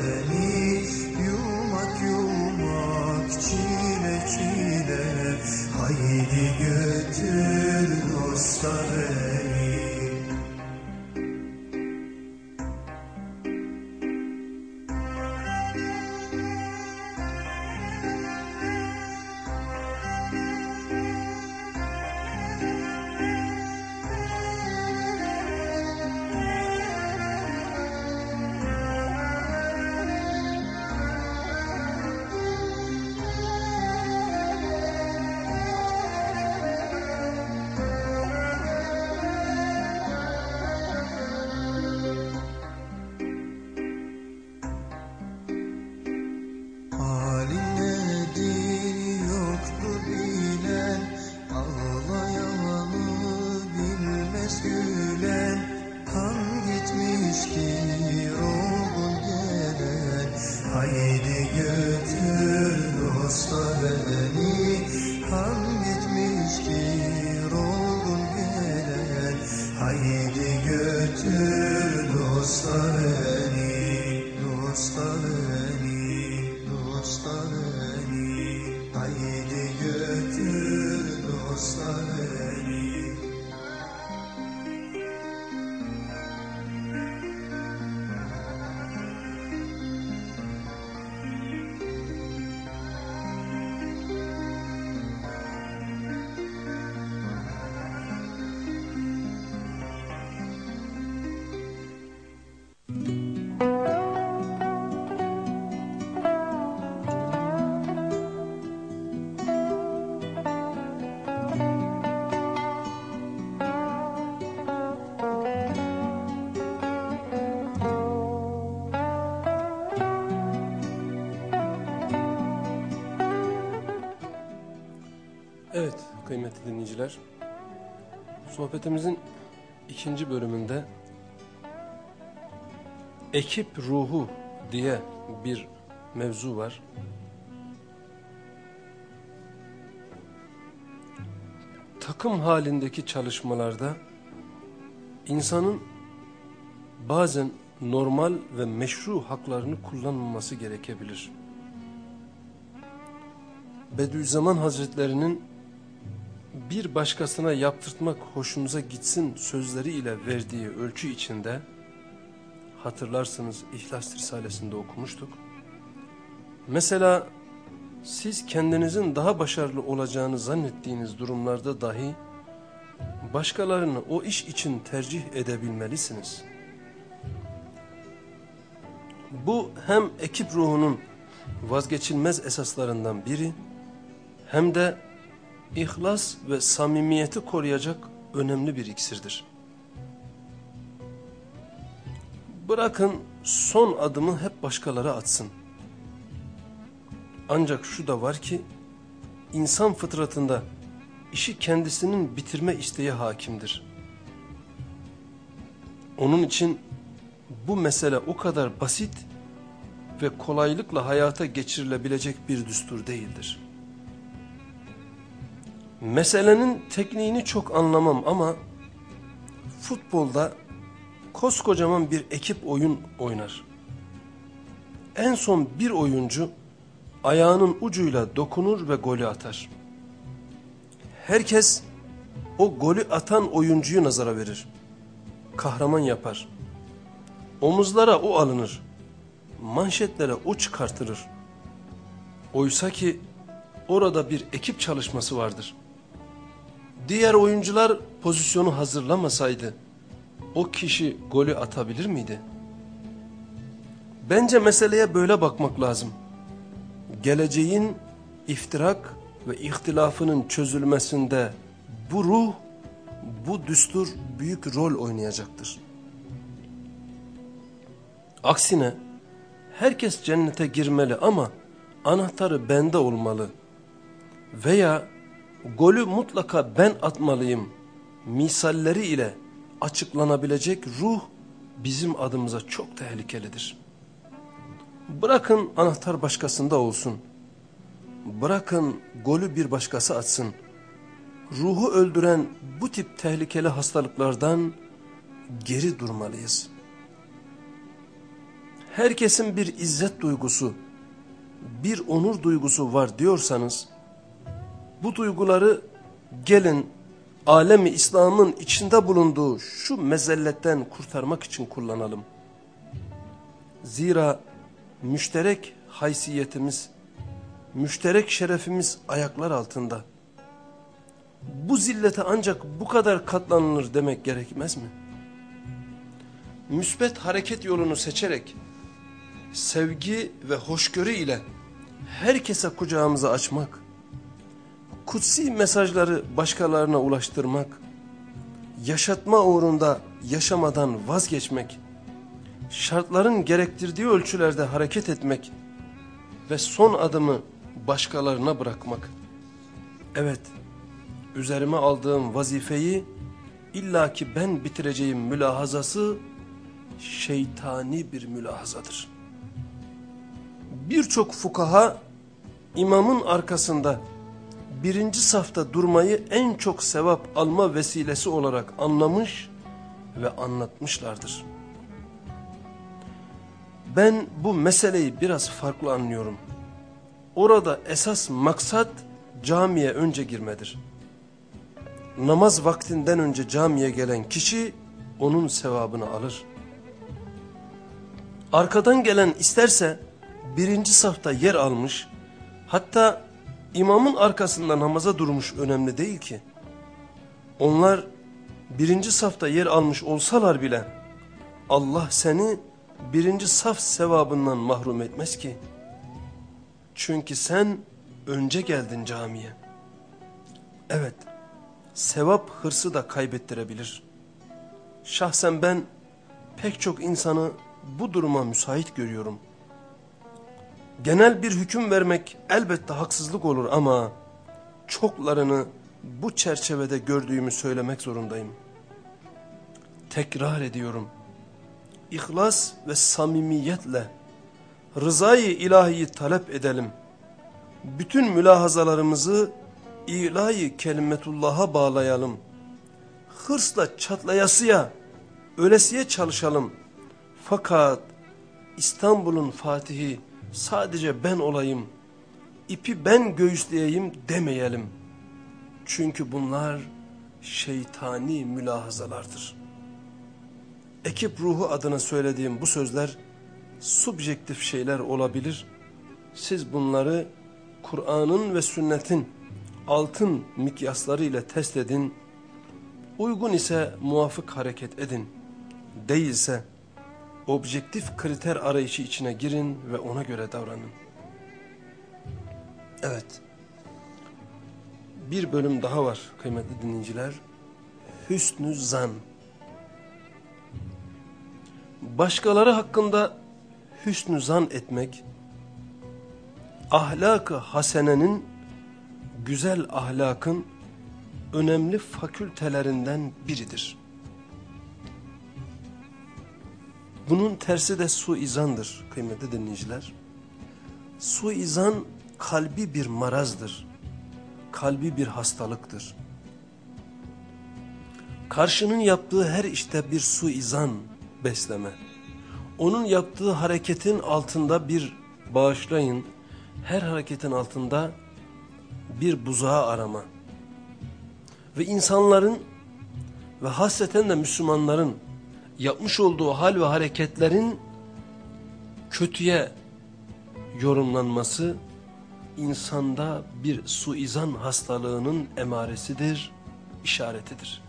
Speaker 1: Dinleyiciler. Sohbetimizin ikinci bölümünde ekip ruhu diye bir mevzu var. Takım halindeki çalışmalarda insanın bazen normal ve meşru haklarını kullanmaması gerekebilir. Bediüzzaman Hazretlerinin bir başkasına yaptırtmak hoşunuza gitsin sözleriyle verdiği ölçü içinde hatırlarsınız İhlas Risalesi'nde okumuştuk. Mesela siz kendinizin daha başarılı olacağını zannettiğiniz durumlarda dahi başkalarını o iş için tercih edebilmelisiniz. Bu hem ekip ruhunun vazgeçilmez esaslarından biri hem de ihlas ve samimiyeti koruyacak önemli bir iksirdir. Bırakın son adımı hep başkaları atsın. Ancak şu da var ki insan fıtratında işi kendisinin bitirme isteği hakimdir. Onun için bu mesele o kadar basit ve kolaylıkla hayata geçirilebilecek bir düstur değildir. Meselenin tekniğini çok anlamam ama futbolda koskocaman bir ekip oyun oynar. En son bir oyuncu ayağının ucuyla dokunur ve golü atar. Herkes o golü atan oyuncuyu nazara verir. Kahraman yapar. Omuzlara o alınır. Manşetlere o çıkartılır. Oysa ki orada bir ekip çalışması vardır. Diğer oyuncular pozisyonu hazırlamasaydı o kişi golü atabilir miydi? Bence meseleye böyle bakmak lazım. Geleceğin iftirak ve ihtilafının çözülmesinde bu ruh, bu düstur büyük rol oynayacaktır. Aksine herkes cennete girmeli ama anahtarı bende olmalı. Veya golü mutlaka ben atmalıyım misalleri ile açıklanabilecek ruh bizim adımıza çok tehlikelidir. Bırakın anahtar başkasında olsun. bırakın golü bir başkası atsın. Ruhu öldüren bu tip tehlikeli hastalıklardan geri durmalıyız. Herkesin bir izzet duygusu, bir onur duygusu var diyorsanız, bu duyguları gelin alemi İslam'ın içinde bulunduğu şu mezelletten kurtarmak için kullanalım. Zira müşterek haysiyetimiz, müşterek şerefimiz ayaklar altında. Bu zillete ancak bu kadar katlanılır demek gerekmez mi? Müsbet hareket yolunu seçerek, sevgi ve hoşgörü ile herkese kucağımızı açmak, kutsi mesajları başkalarına ulaştırmak, yaşatma uğrunda yaşamadan vazgeçmek, şartların gerektirdiği ölçülerde hareket etmek ve son adımı başkalarına bırakmak. Evet, üzerime aldığım vazifeyi illaki ben bitireceğim mülahazası şeytani bir mülahazadır. Birçok fukaha imamın arkasında birinci safta durmayı en çok sevap alma vesilesi olarak anlamış ve anlatmışlardır. Ben bu meseleyi biraz farklı anlıyorum. Orada esas maksat camiye önce girmedir. Namaz vaktinden önce camiye gelen kişi onun sevabını alır. Arkadan gelen isterse birinci safta yer almış, hatta imamın arkasında namaza durmuş önemli değil ki. Onlar birinci safta yer almış olsalar bile Allah seni birinci saf sevabından mahrum etmez ki. Çünkü sen önce geldin camiye. Evet, sevap hırsı da kaybettirebilir. Şahsen ben pek çok insanı bu duruma müsait görüyorum. Genel bir hüküm vermek elbette haksızlık olur ama çoklarını bu çerçevede gördüğümü söylemek zorundayım. Tekrar ediyorum. İhlas ve samimiyetle rızayı ilahiyi talep edelim. Bütün mülahazalarımızı ilahi kelimetullah'a bağlayalım. Hırsla çatlayasıya, ölesiye çalışalım. Fakat İstanbul'un Fatihi sadece ben olayım, ipi ben göğüsleyeyim demeyelim. Çünkü bunlar şeytani mülahazalardır. Ekip ruhu adına söylediğim bu sözler subjektif şeyler olabilir. Siz bunları Kur'an'ın ve sünnetin altın mikyasları ile test edin. Uygun ise muvafık hareket edin. Değilse objektif kriter arayışı içine girin ve ona göre davranın. Evet. Bir bölüm daha var kıymetli dinleyiciler. Hüsnü zan. Başkaları hakkında hüsnü zan etmek, ahlak-ı hasenenin, güzel ahlakın önemli fakültelerinden biridir. Bunun tersi de suizandır kıymetli dinleyiciler. Suizan kalbi bir marazdır. Kalbi bir hastalıktır. Karşının yaptığı her işte bir suizan besleme. Onun yaptığı hareketin altında bir bağışlayın, her hareketin altında bir buzağı arama. Ve insanların ve hasreten de Müslümanların yapmış olduğu hal ve hareketlerin kötüye yorumlanması insanda bir suizan hastalığının emaresidir, işaretidir.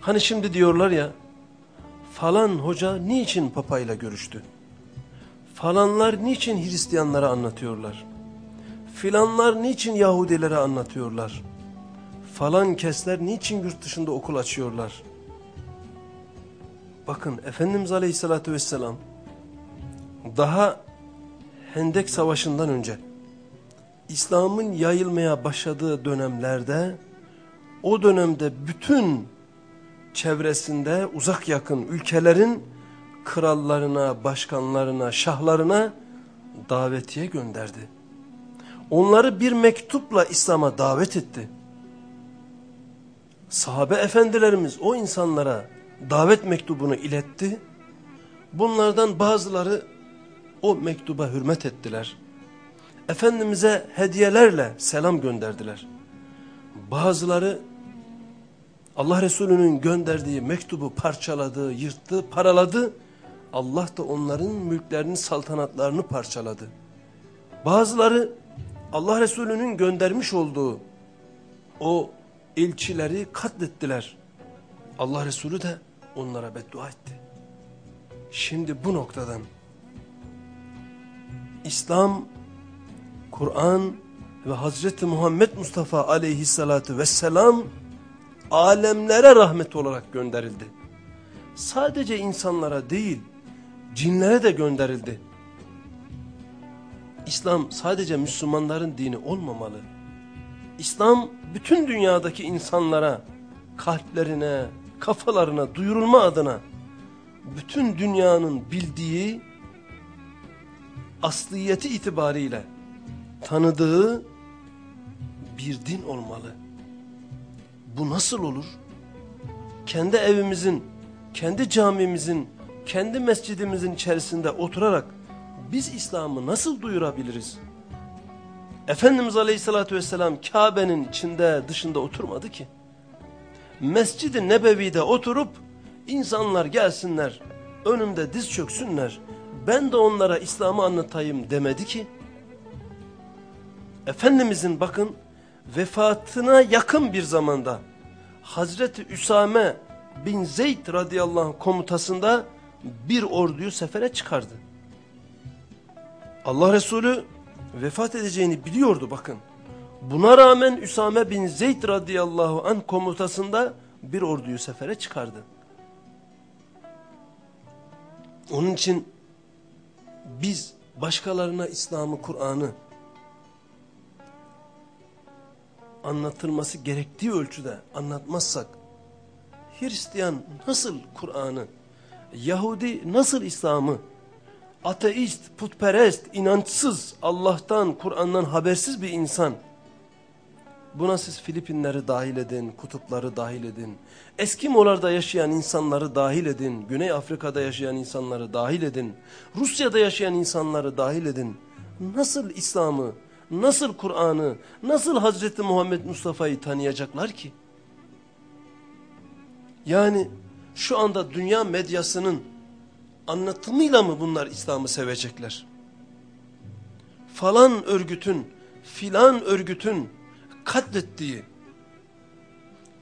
Speaker 1: Hani şimdi diyorlar ya, falan hoca niçin papayla görüştü? Falanlar niçin Hristiyanlara anlatıyorlar? Filanlar niçin Yahudilere anlatıyorlar? Falan kesler niçin yurt dışında okul açıyorlar? Bakın Efendimiz Aleyhisselatü Vesselam daha Hendek Savaşı'ndan önce İslam'ın yayılmaya başladığı dönemlerde o dönemde bütün çevresinde uzak yakın ülkelerin krallarına, başkanlarına, şahlarına davetiye gönderdi. onları bir mektupla İslam'a davet etti. Sahabe efendilerimiz o insanlara davet mektubunu iletti. Bunlardan bazıları o mektuba hürmet ettiler. Efendimiz'e hediyelerle selam gönderdiler. Bazıları Allah Resulü'nün gönderdiği mektubu parçaladı, yırttı, paraladı. Allah da onların mülklerini, saltanatlarını parçaladı. Bazıları Allah Resulü'nün göndermiş olduğu o elçileri katlettiler. Allah Resulü de onlara beddua etti. Şimdi bu noktadan İslam, Kur'an ve Hazreti Muhammed Mustafa aleyhissalatu vesselam alemlere rahmet olarak gönderildi. Sadece insanlara değil, cinlere de gönderildi. İslam sadece Müslümanların dini olmamalı. İslam bütün dünyadaki insanlara, kalplerine, kafalarına duyurulma adına bütün dünyanın bildiği asliyeti itibariyle tanıdığı bir din olmalı. Bu nasıl olur? Kendi evimizin, kendi camimizin, kendi mescidimizin içerisinde oturarak biz İslam'ı nasıl duyurabiliriz? Efendimiz Aleyhisselatü Vesselam Kabe'nin içinde dışında oturmadı ki. Mescid-i Nebevi'de oturup insanlar gelsinler, önümde diz çöksünler, ben de onlara İslam'ı anlatayım demedi ki. Efendimizin bakın vefatına yakın bir zamanda Hazreti Üsame bin Zeyd radıyallahu anh komutasında bir orduyu sefere çıkardı. Allah Resulü vefat edeceğini biliyordu bakın. Buna rağmen Üsame bin Zeyd radıyallahu anh komutasında bir orduyu sefere çıkardı. Onun için biz başkalarına İslam'ı, Kur'an'ı anlatılması gerektiği ölçüde anlatmazsak, Hristiyan nasıl Kur'an'ı, Yahudi nasıl İslam'ı, ateist, putperest, inançsız, Allah'tan, Kur'an'dan habersiz bir insan, Buna siz Filipinleri dahil edin, kutupları dahil edin. Eskimolarda yaşayan insanları dahil edin. Güney Afrika'da yaşayan insanları dahil edin. Rusya'da yaşayan insanları dahil edin. Nasıl İslam'ı, nasıl Kur'an'ı, nasıl Hazreti Muhammed Mustafa'yı tanıyacaklar ki? Yani şu anda dünya medyasının anlatımıyla mı bunlar İslam'ı sevecekler? Falan örgütün, filan örgütün katlettiği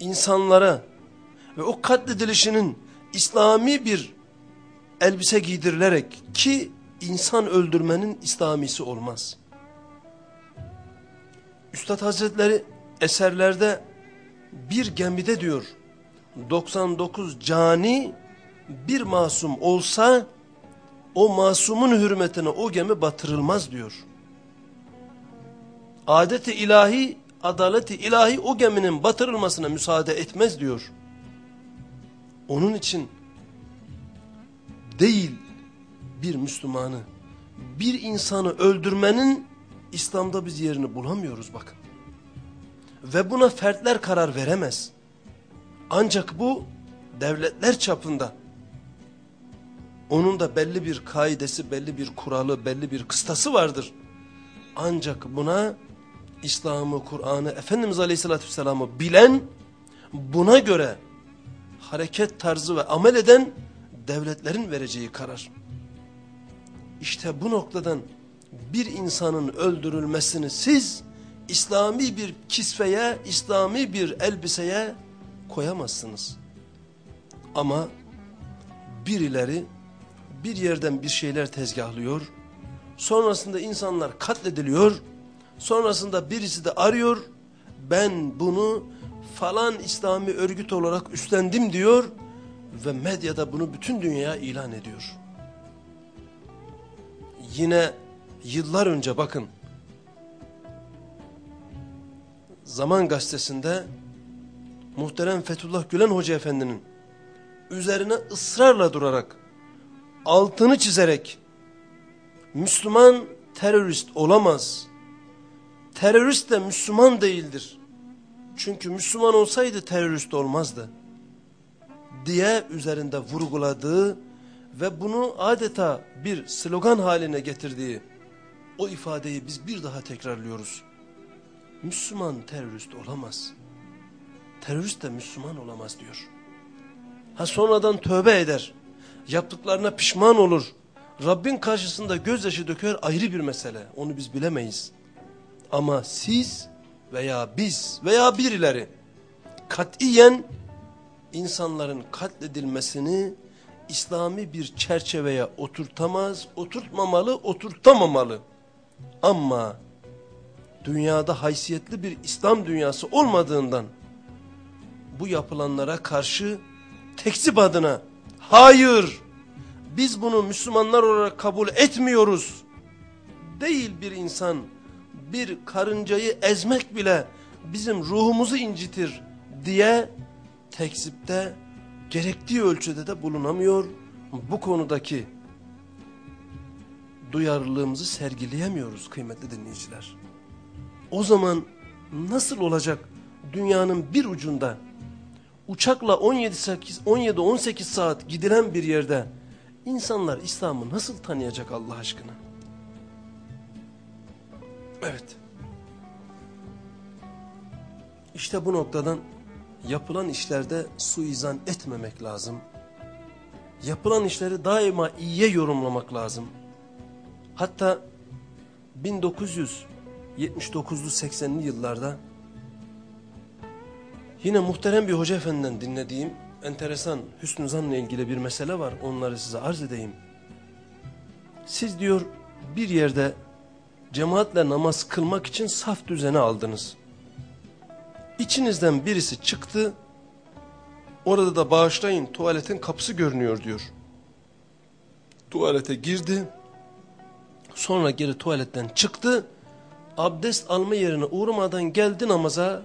Speaker 1: insanlara ve o katledilişinin İslami bir elbise giydirilerek ki insan öldürmenin İslamisi olmaz. Üstad Hazretleri eserlerde bir gemide diyor 99 cani bir masum olsa o masumun hürmetine o gemi batırılmaz diyor. Adeti ilahi adaleti ilahi o geminin batırılmasına müsaade etmez diyor. Onun için değil bir Müslümanı, bir insanı öldürmenin İslam'da biz yerini bulamıyoruz bakın. Ve buna fertler karar veremez. Ancak bu devletler çapında. Onun da belli bir kaidesi, belli bir kuralı, belli bir kıstası vardır. Ancak buna İslam'ı, Kur'an'ı, Efendimiz Aleyhisselatü Vesselam'ı bilen, buna göre hareket tarzı ve amel eden devletlerin vereceği karar. İşte bu noktadan bir insanın öldürülmesini siz İslami bir kisveye, İslami bir elbiseye koyamazsınız. Ama birileri bir yerden bir şeyler tezgahlıyor, sonrasında insanlar katlediliyor Sonrasında birisi de arıyor. Ben bunu falan İslami örgüt olarak üstlendim diyor. Ve medyada bunu bütün dünyaya ilan ediyor. Yine yıllar önce bakın. Zaman gazetesinde muhterem Fethullah Gülen Hoca Efendi'nin üzerine ısrarla durarak altını çizerek Müslüman terörist olamaz terörist de Müslüman değildir. Çünkü Müslüman olsaydı terörist olmazdı. Diye üzerinde vurguladığı ve bunu adeta bir slogan haline getirdiği o ifadeyi biz bir daha tekrarlıyoruz. Müslüman terörist olamaz. Terörist de Müslüman olamaz diyor. Ha sonradan tövbe eder. Yaptıklarına pişman olur. Rabbin karşısında gözyaşı döker ayrı bir mesele. Onu biz bilemeyiz. Ama siz veya biz veya birileri katiyen insanların katledilmesini İslami bir çerçeveye oturtamaz, oturtmamalı, oturtamamalı. Ama dünyada haysiyetli bir İslam dünyası olmadığından bu yapılanlara karşı tekzip adına hayır biz bunu Müslümanlar olarak kabul etmiyoruz. Değil bir insan bir karıncayı ezmek bile bizim ruhumuzu incitir diye tekzipte gerektiği ölçüde de bulunamıyor. Bu konudaki duyarlılığımızı sergileyemiyoruz kıymetli dinleyiciler. O zaman nasıl olacak dünyanın bir ucunda uçakla 17-18 saat gidilen bir yerde insanlar İslam'ı nasıl tanıyacak Allah aşkına? Evet. İşte bu noktadan yapılan işlerde suizan etmemek lazım. Yapılan işleri daima iyiye yorumlamak lazım. Hatta 1979'lu 80'li yıllarda yine muhterem bir hoca efendiden dinlediğim enteresan hüsnü zanla ilgili bir mesele var. Onları size arz edeyim. Siz diyor bir yerde cemaatle namaz kılmak için saf düzeni aldınız. İçinizden birisi çıktı. Orada da bağışlayın tuvaletin kapısı görünüyor diyor. Tuvalete girdi. Sonra geri tuvaletten çıktı. Abdest alma yerine uğramadan geldi namaza.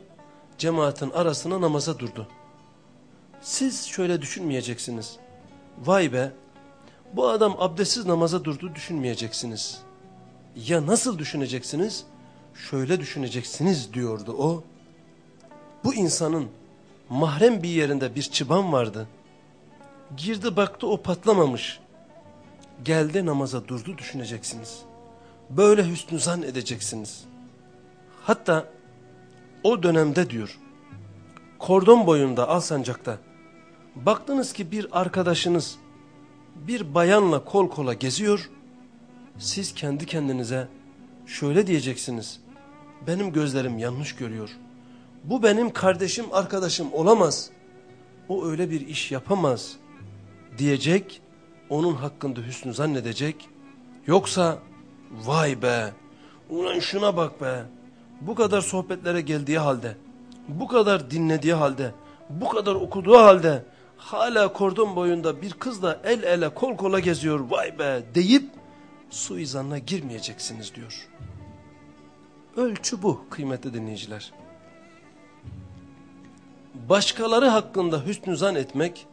Speaker 1: Cemaatin arasına namaza durdu. Siz şöyle düşünmeyeceksiniz. Vay be bu adam abdestsiz namaza durdu düşünmeyeceksiniz. Ya nasıl düşüneceksiniz? Şöyle düşüneceksiniz diyordu o. Bu insanın mahrem bir yerinde bir çıban vardı. Girdi baktı o patlamamış. Geldi namaza durdu düşüneceksiniz. Böyle hüsnü zan edeceksiniz. Hatta o dönemde diyor. Kordon boyunda Alsancak'ta. Baktınız ki bir arkadaşınız bir bayanla kol kola geziyor. Siz kendi kendinize şöyle diyeceksiniz. Benim gözlerim yanlış görüyor. Bu benim kardeşim arkadaşım olamaz. O öyle bir iş yapamaz diyecek. Onun hakkında hüsnü zannedecek. Yoksa vay be ulan şuna bak be. Bu kadar sohbetlere geldiği halde, bu kadar dinlediği halde, bu kadar okuduğu halde hala kordon boyunda bir kızla el ele kol kola geziyor vay be deyip suizanına girmeyeceksiniz diyor. Ölçü bu kıymetli dinleyiciler. Başkaları hakkında hüsnü zan etmek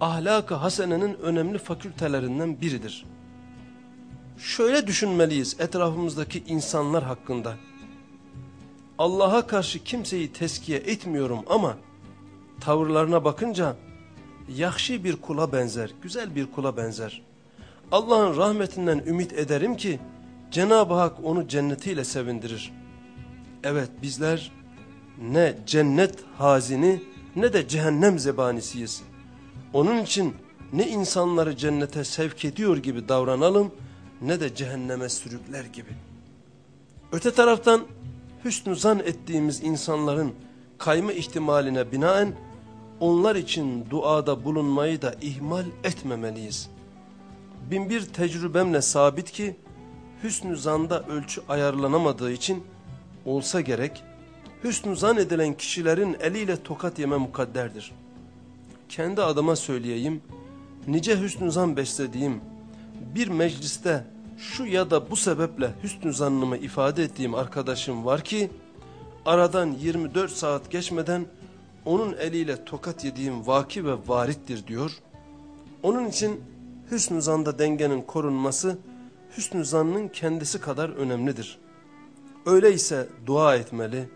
Speaker 1: ahlak-ı hasenenin önemli fakültelerinden biridir. Şöyle düşünmeliyiz etrafımızdaki insanlar hakkında. Allah'a karşı kimseyi teskiye etmiyorum ama tavırlarına bakınca yahşi bir kula benzer, güzel bir kula benzer. Allah'ın rahmetinden ümit ederim ki Cenab-ı Hak onu cennetiyle sevindirir. Evet bizler ne cennet hazini ne de cehennem zebanisiyiz. Onun için ne insanları cennete sevk ediyor gibi davranalım ne de cehenneme sürükler gibi. Öte taraftan hüsnü zan ettiğimiz insanların kayma ihtimaline binaen onlar için duada bulunmayı da ihmal etmemeliyiz. Binbir tecrübemle sabit ki hüsnü zanda ölçü ayarlanamadığı için olsa gerek hüsnü zan edilen kişilerin eliyle tokat yeme mukadderdir. Kendi adıma söyleyeyim, nice hüsnü zan beslediğim, bir mecliste şu ya da bu sebeple hüsnü zannımı ifade ettiğim arkadaşım var ki, aradan 24 saat geçmeden onun eliyle tokat yediğim vaki ve varittir diyor. Onun için hüsnü zanda dengenin korunması, hüsnü zannın kendisi kadar önemlidir. Öyleyse dua etmeli.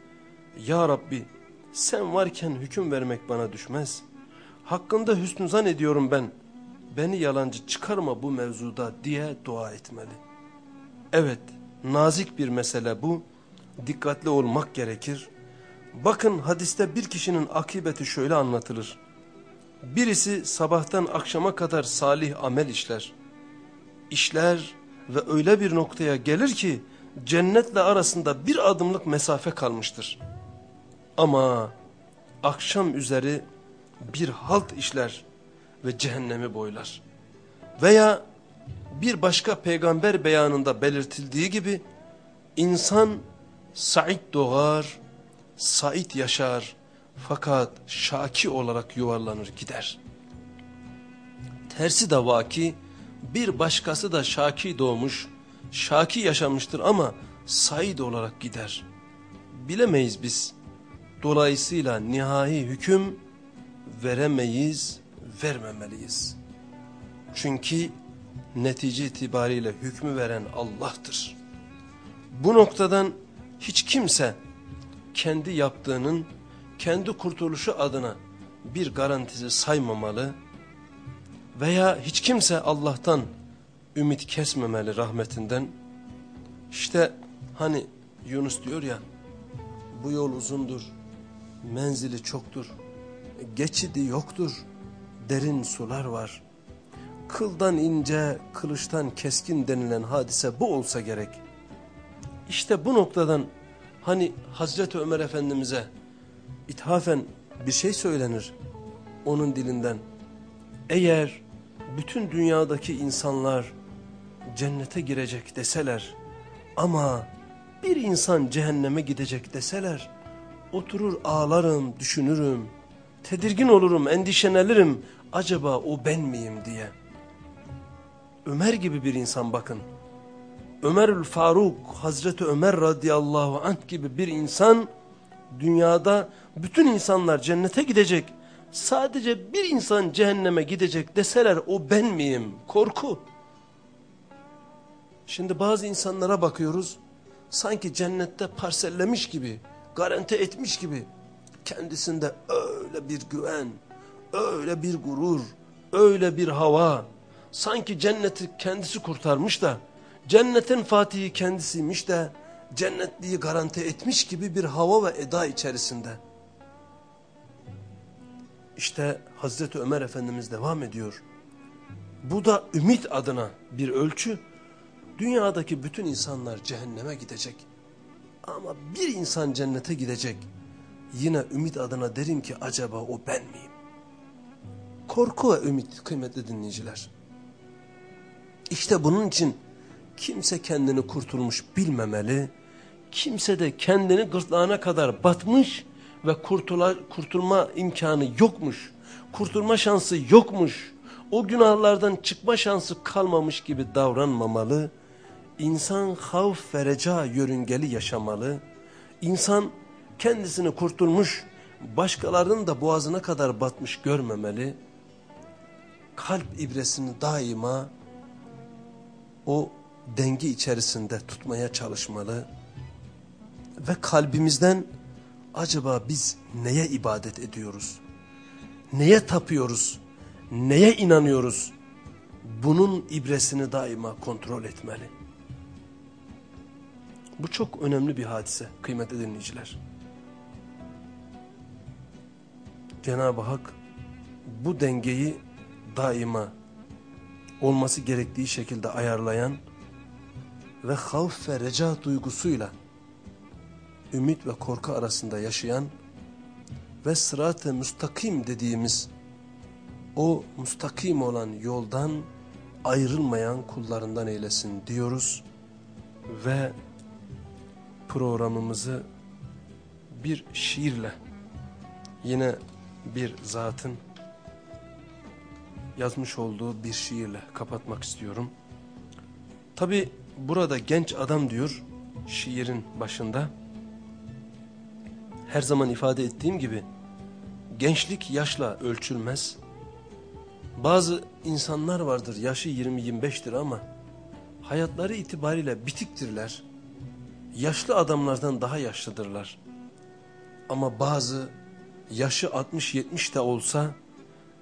Speaker 1: Ya Rabbi sen varken hüküm vermek bana düşmez. Hakkında hüsnü zan ediyorum ben. Beni yalancı çıkarma bu mevzuda diye dua etmeli. Evet nazik bir mesele bu. Dikkatli olmak gerekir. Bakın hadiste bir kişinin akıbeti şöyle anlatılır. Birisi sabahtan akşama kadar salih amel işler. İşler ve öyle bir noktaya gelir ki cennetle arasında bir adımlık mesafe kalmıştır. Ama akşam üzeri bir halt işler ve cehennemi boylar. Veya bir başka peygamber beyanında belirtildiği gibi insan Said doğar, Said yaşar fakat Şaki olarak yuvarlanır gider. Tersi de vaki bir başkası da Şaki doğmuş, Şaki yaşamıştır ama Said olarak gider. Bilemeyiz biz. Dolayısıyla nihai hüküm veremeyiz, vermemeliyiz. Çünkü netice itibariyle hükmü veren Allah'tır. Bu noktadan hiç kimse kendi yaptığının kendi kurtuluşu adına bir garantisi saymamalı veya hiç kimse Allah'tan ümit kesmemeli rahmetinden. İşte hani Yunus diyor ya bu yol uzundur, menzili çoktur, geçidi yoktur, derin sular var. Kıldan ince, kılıçtan keskin denilen hadise bu olsa gerek. İşte bu noktadan hani Hazreti Ömer Efendimiz'e ithafen bir şey söylenir onun dilinden. Eğer bütün dünyadaki insanlar cennete girecek deseler ama bir insan cehenneme gidecek deseler oturur ağlarım, düşünürüm, tedirgin olurum, endişenelirim acaba o ben miyim diye. Ömer gibi bir insan bakın. Ömerül Faruk, Hazreti Ömer radıyallahu anh gibi bir insan dünyada bütün insanlar cennete gidecek. Sadece bir insan cehenneme gidecek deseler o ben miyim? Korku. Şimdi bazı insanlara bakıyoruz. Sanki cennette parsellemiş gibi, garanti etmiş gibi. Kendisinde öyle bir güven, öyle bir gurur, öyle bir hava. Sanki cenneti kendisi kurtarmış da, cennetin fatihi kendisiymiş de, cennetliği garanti etmiş gibi bir hava ve eda içerisinde. İşte Hazreti Ömer Efendimiz devam ediyor. Bu da ümit adına bir ölçü. Dünyadaki bütün insanlar cehenneme gidecek. Ama bir insan cennete gidecek. Yine ümit adına derim ki acaba o ben miyim? Korku ve ümit kıymetli dinleyiciler. İşte bunun için kimse kendini kurtulmuş bilmemeli. Kimse de kendini gırtlağına kadar batmış ve kurtula, kurtulma imkanı yokmuş. Kurtulma şansı yokmuş. O günahlardan çıkma şansı kalmamış gibi davranmamalı. İnsan havf ve reca yörüngeli yaşamalı. İnsan kendisini kurtulmuş, başkalarının da boğazına kadar batmış görmemeli. Kalp ibresini daima o denge içerisinde tutmaya çalışmalı. Ve kalbimizden acaba biz neye ibadet ediyoruz? Neye tapıyoruz? Neye inanıyoruz? Bunun ibresini daima kontrol etmeli. Bu çok önemli bir hadise kıymetli dinleyiciler. Cenab-ı Hak bu dengeyi daima olması gerektiği şekilde ayarlayan ve havf ve reca duygusuyla ümit ve korku arasında yaşayan ve sırat-ı müstakim dediğimiz o müstakim olan yoldan ayrılmayan kullarından eylesin diyoruz ve programımızı bir şiirle yine bir zatın yazmış olduğu bir şiirle kapatmak istiyorum. Tabi burada genç adam diyor şiirin başında her zaman ifade ettiğim gibi gençlik yaşla ölçülmez. Bazı insanlar vardır yaşı 20-25'tir ama hayatları itibariyle bitiktirler. yaşlı adamlardan daha yaşlıdırlar. Ama bazı yaşı 60-70 de olsa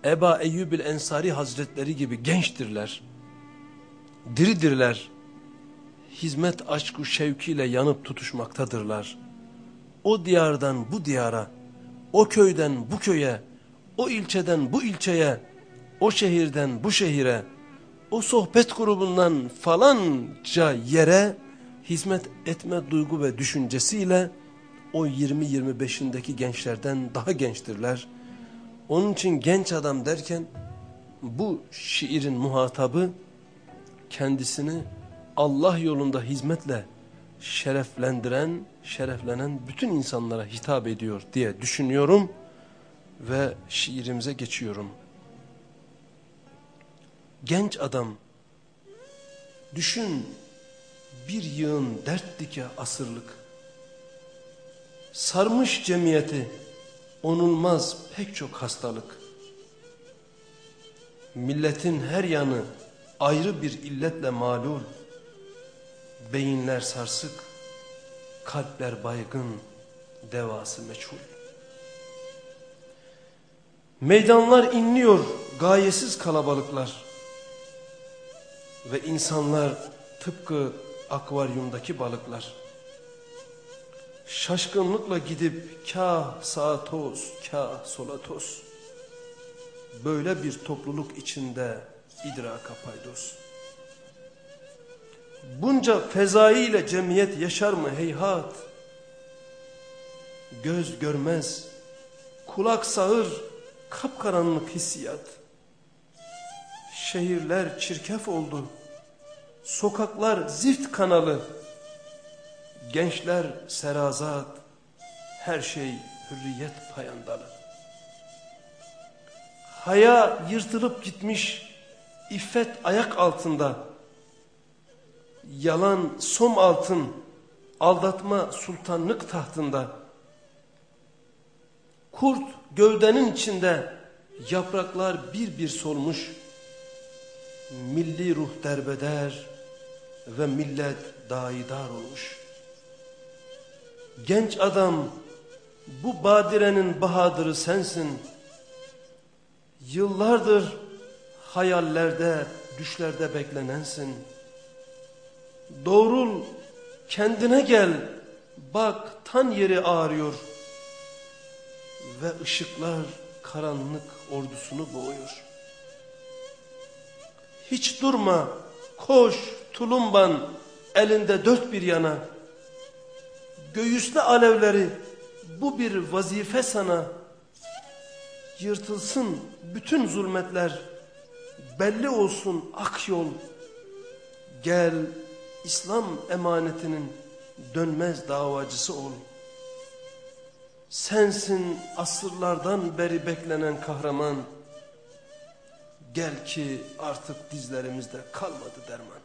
Speaker 1: Eba Eyyubil Ensari Hazretleri gibi gençtirler. Diridirler. Hizmet aşkı şevkiyle yanıp tutuşmaktadırlar. O diyardan bu diyara, o köyden bu köye, o ilçeden bu ilçeye, o şehirden bu şehire, o sohbet grubundan falanca yere hizmet etme duygu ve düşüncesiyle o 20-25'indeki gençlerden daha gençtirler. Onun için genç adam derken bu şiirin muhatabı kendisini Allah yolunda hizmetle şereflendiren, şereflenen bütün insanlara hitap ediyor diye düşünüyorum ve şiirimize geçiyorum. Genç adam, düşün bir yığın dert dike asırlık, sarmış cemiyeti, onulmaz pek çok hastalık. Milletin her yanı ayrı bir illetle malul, beyinler sarsık, kalpler baygın, devası meçhul. Meydanlar inliyor gayesiz kalabalıklar ve insanlar tıpkı akvaryumdaki balıklar. Şaşkınlıkla gidip kah sağa toz, kah sola toz. Böyle bir topluluk içinde idraka paydos. Bunca fezai ile cemiyet yaşar mı heyhat? Göz görmez, kulak sağır, kapkaranlık hissiyat. Şehirler çirkef oldu, sokaklar zift kanalı, gençler serazat, her şey hürriyet payandalı. Haya yırtılıp gitmiş, iffet ayak altında, yalan som altın, aldatma sultanlık tahtında, kurt gövdenin içinde, yapraklar bir bir solmuş, milli ruh derbeder ve millet daidar olmuş. Genç adam bu badirenin bahadırı sensin. Yıllardır hayallerde, düşlerde beklenensin. Doğrul, kendine gel, bak tan yeri ağrıyor. Ve ışıklar karanlık ordusunu boğuyor. Hiç durma, koş, tulumban, elinde dört bir yana. Göğüsle alevleri, bu bir vazife sana. Yırtılsın bütün zulmetler, belli olsun ak yol. Gel İslam emanetinin dönmez davacısı ol. Sensin asırlardan beri beklenen kahraman. Gel ki artık dizlerimizde kalmadı derman.